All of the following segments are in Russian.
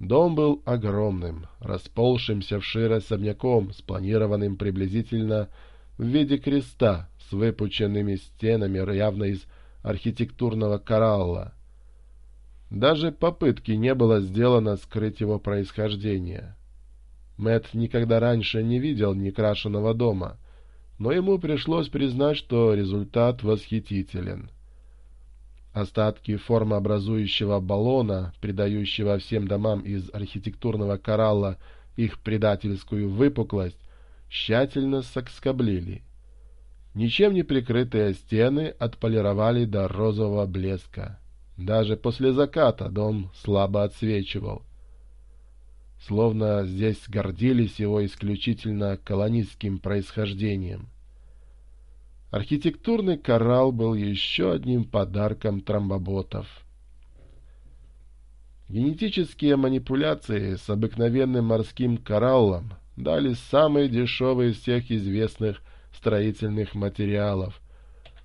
Дом был огромным, расползшимся вшире особняком, спланированным приблизительно в виде креста с выпученными стенами явно из архитектурного коралла. Даже попытки не было сделано скрыть его происхождение. Мэт никогда раньше не видел некрашенного дома, но ему пришлось признать, что результат восхитителен. — остатки формообразующего баллона, придающего всем домам из архитектурного коралла их предательскую выпуклость, тщательно соскоблили. Ничем не прикрытые стены отполировали до розового блеска. Даже после заката дом слабо отсвечивал. Словно здесь гордились его исключительно колонистским происхождением. — Архитектурный коралл был еще одним подарком трамбоботов. Генетические манипуляции с обыкновенным морским кораллом дали самый дешевый из всех известных строительных материалов.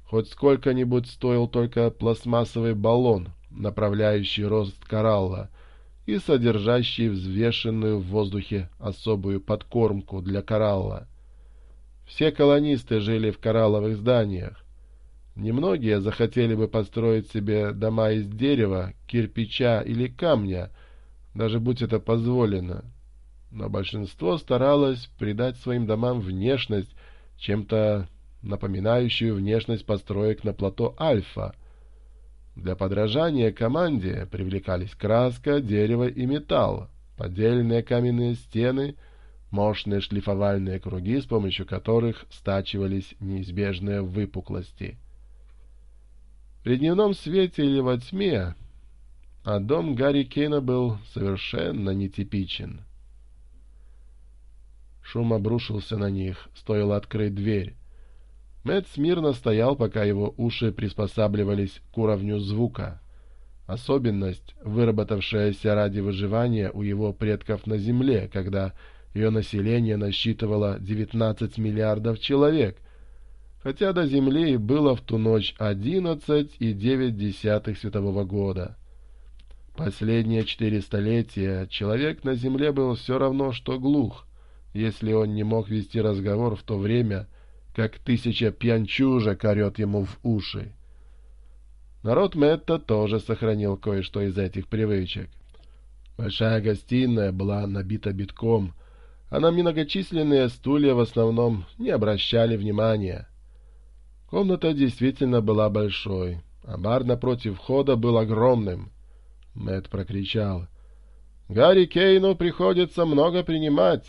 Хоть сколько-нибудь стоил только пластмассовый баллон, направляющий рост коралла, и содержащий взвешенную в воздухе особую подкормку для коралла – все колонисты жили в коралловых зданиях. Немногие захотели бы построить себе дома из дерева, кирпича или камня, даже будь это позволено. Но большинство старалось придать своим домам внешность, чем-то напоминающую внешность построек на плато Альфа. Для подражания команде привлекались краска, дерево и металл, поддельные каменные стены — мощные шлифовальные круги, с помощью которых стачивались неизбежные выпуклости. При дневном свете или во тьме, а дом Гарри Кейна был совершенно нетипичен. Шум обрушился на них, стоило открыть дверь. Мэтт смирно стоял, пока его уши приспосабливались к уровню звука. Особенность, выработавшаяся ради выживания у его предков на Земле, когда Ее население насчитывало 19 миллиардов человек, хотя до Земли было в ту ночь 11,9 светового года. Последние четыре столетия человек на Земле был все равно, что глух, если он не мог вести разговор в то время, как тысяча пьянчужек орет ему в уши. Народ Мэтта тоже сохранил кое-что из этих привычек. Большая гостиная была набита битком — а на многочисленные стулья в основном не обращали внимания. Комната действительно была большой, а бар напротив входа был огромным. Мэт прокричал. «Гарри Кейну приходится много принимать».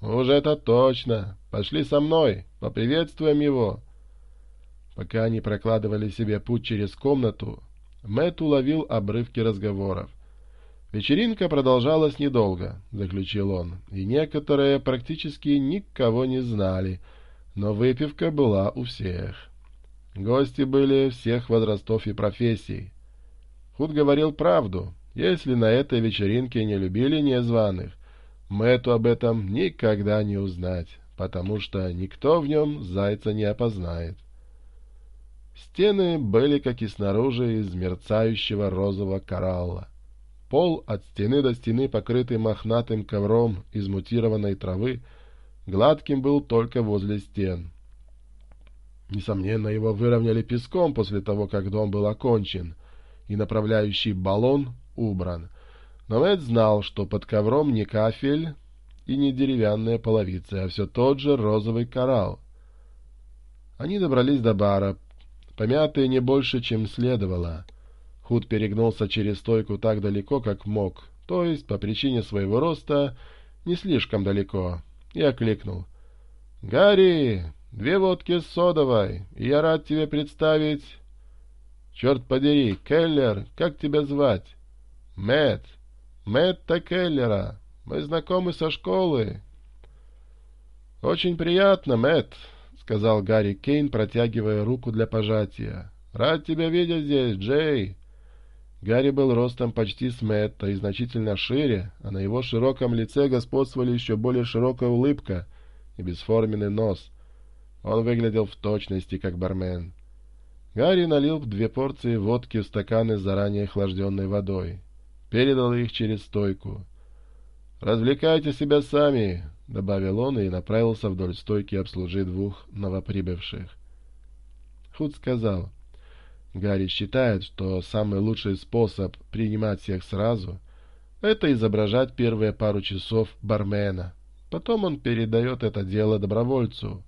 «Уже это точно. Пошли со мной, поприветствуем его». Пока они прокладывали себе путь через комнату, Мэт уловил обрывки разговоров. Вечеринка продолжалась недолго, заключил он, и некоторые практически никого не знали, но выпивка была у всех. Гости были всех возрастов и профессий. Худ говорил правду. Если на этой вечеринке не любили незваных, Мэтту об этом никогда не узнать, потому что никто в нем зайца не опознает. Стены были, как и снаружи, из мерцающего розового коралла. Пол от стены до стены, покрытый мохнатым ковром из мутированной травы, гладким был только возле стен. Несомненно, его выровняли песком после того, как дом был окончен, и направляющий баллон убран. Но Эд знал, что под ковром не кафель и не деревянная половица, а все тот же розовый коралл. Они добрались до бара, помятые не больше, чем следовало — Кут перегнулся через стойку так далеко, как мог, то есть по причине своего роста не слишком далеко, и окликнул. «Гарри, две водки с содовой, и я рад тебе представить...» «Черт подери, Келлер, как тебя звать?» «Мэтт. Мэтта Келлера. Мы знакомы со школы». «Очень приятно, Мэтт», — сказал Гарри Кейн, протягивая руку для пожатия. «Рад тебя видеть здесь, Джей. Гарри был ростом почти с Мэтта и значительно шире, а на его широком лице господствовали еще более широкая улыбка и бесформенный нос. Он выглядел в точности как бармен. Гарри налил две порции водки в стаканы с заранее охлажденной водой. Передал их через стойку. «Развлекайте себя сами», — добавил он и направился вдоль стойки обслужить двух новоприбывших. Худ сказал — Гарри считает, что самый лучший способ принимать всех сразу – это изображать первые пару часов бармена. Потом он передает это дело добровольцу.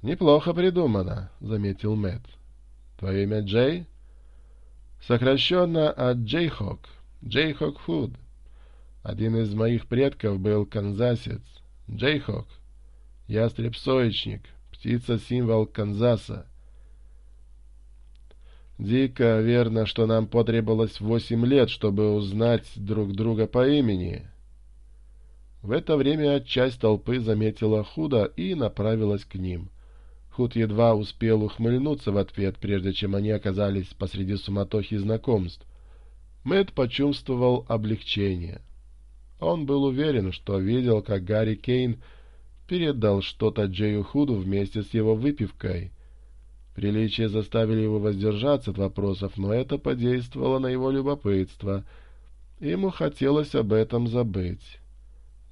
«Неплохо придумано», — заметил Мэтт. «Твое имя Джей?» «Сокращенно от Джейхок. Джейхок Худ. Один из моих предков был канзасец. Джейхок. Ястреб-соечник. Птица-символ Канзаса. Дико верно, что нам потребовалось восемь лет, чтобы узнать друг друга по имени. В это время часть толпы заметила Худа и направилась к ним. Худ едва успел ухмыльнуться в ответ, прежде чем они оказались посреди суматохи знакомств. Мэтт почувствовал облегчение. Он был уверен, что видел, как Гарри Кейн передал что-то Джею Худу вместе с его выпивкой — Приличие заставили его воздержаться от вопросов, но это подействовало на его любопытство. Ему хотелось об этом забыть.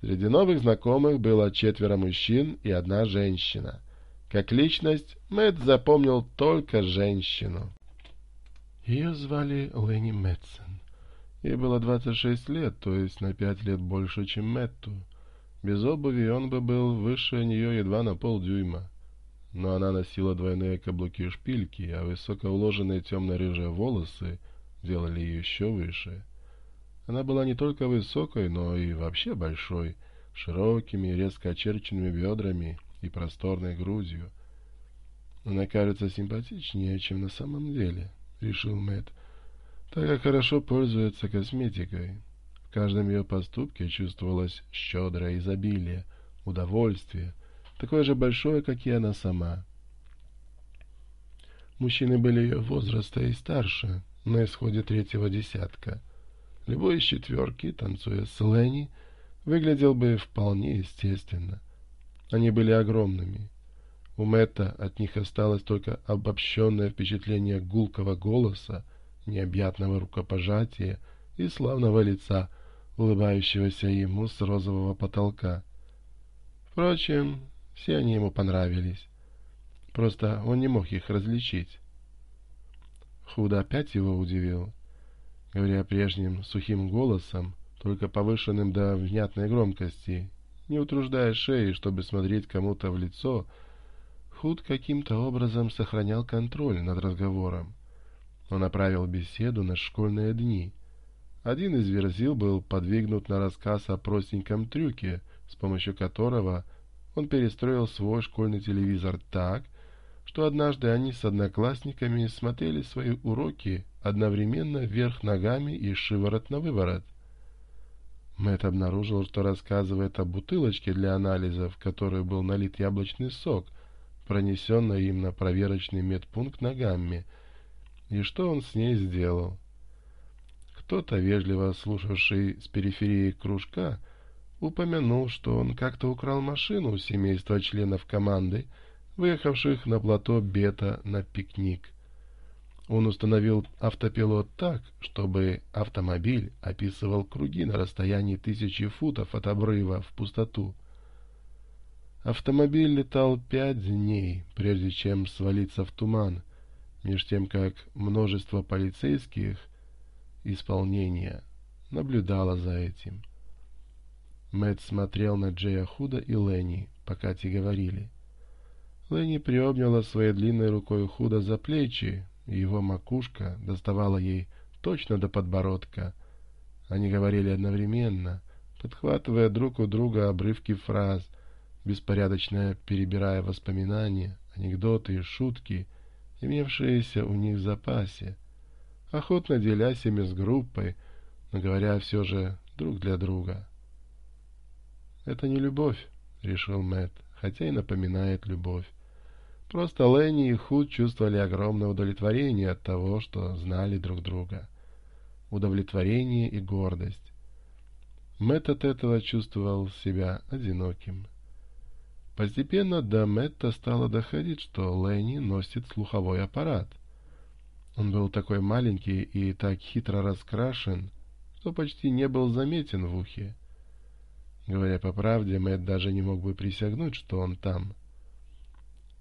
Среди новых знакомых было четверо мужчин и одна женщина. Как личность Мэтт запомнил только женщину. Ее звали Ленни Мэтсон. Ей было 26 лет, то есть на 5 лет больше, чем Мэтту. Без обуви он бы был выше нее едва на полдюйма но она носила двойные каблуки-шпильки, а высоко уложенные темно-рыжие волосы делали ее еще выше. Она была не только высокой, но и вообще большой, широкими, резко очерченными бедрами и просторной грудью. «Она кажется симпатичнее, чем на самом деле», — решил Мэтт, так как хорошо пользуется косметикой. В каждом ее поступке чувствовалось щедрое изобилие, удовольствие — такое же большое, как и она сама. Мужчины были ее возраста и старше, на исходе третьего десятка. Любой из четверки, танцуя с Ленни, выглядел бы вполне естественно. Они были огромными. У Мэтта от них осталось только обобщенное впечатление гулкого голоса, необъятного рукопожатия и славного лица, улыбающегося ему с розового потолка. Впрочем, все они ему понравились. Просто он не мог их различить. Худо опять его удивил. Говоря прежним сухим голосом, только повышенным до внятной громкости, не утруждая шеи, чтобы смотреть кому-то в лицо, Худ каким-то образом сохранял контроль над разговором. Он направил беседу на школьные дни. Один из верзил был подвигнут на рассказ о простеньком трюке, с помощью которого – он перестроил свой школьный телевизор так, что однажды они с одноклассниками смотрели свои уроки одновременно вверх ногами и шиворот на выворот. Мэтт обнаружил, что рассказывает о бутылочке для анализа, в которую был налит яблочный сок, пронесенный им на проверочный медпункт ногами, и что он с ней сделал. Кто-то, вежливо слушавший с периферии кружка, упомянул, что он как-то украл машину у семейства членов команды, выехавших на плато Бета на пикник. Он установил автопилот так, чтобы автомобиль описывал круги на расстоянии тысячи футов от обрыва в пустоту. Автомобиль летал пять дней, прежде чем свалиться в туман, меж тем как множество полицейских исполнения наблюдало за этим. Мэтт смотрел на Джея Худа и Ленни, пока те говорили. Ленни приобняла своей длинной рукой Худа за плечи, и его макушка доставала ей точно до подбородка. Они говорили одновременно, подхватывая друг у друга обрывки фраз, беспорядочно перебирая воспоминания, анекдоты и шутки, имевшиеся у них в запасе, охотно делясь ими с группой, но говоря все же друг для друга — это не любовь, решил Мэт, хотя и напоминает любовь. Просто Лэнни и Худ чувствовали огромное удовлетворение от того, что знали друг друга. Удовлетворение и гордость. Мэт от этого чувствовал себя одиноким. Постепенно до Мэтта стало доходить, что Лэнни носит слуховой аппарат. Он был такой маленький и так хитро раскрашен, что почти не был заметен в ухе. Говоря по правде, Мэтт даже не мог бы присягнуть, что он там.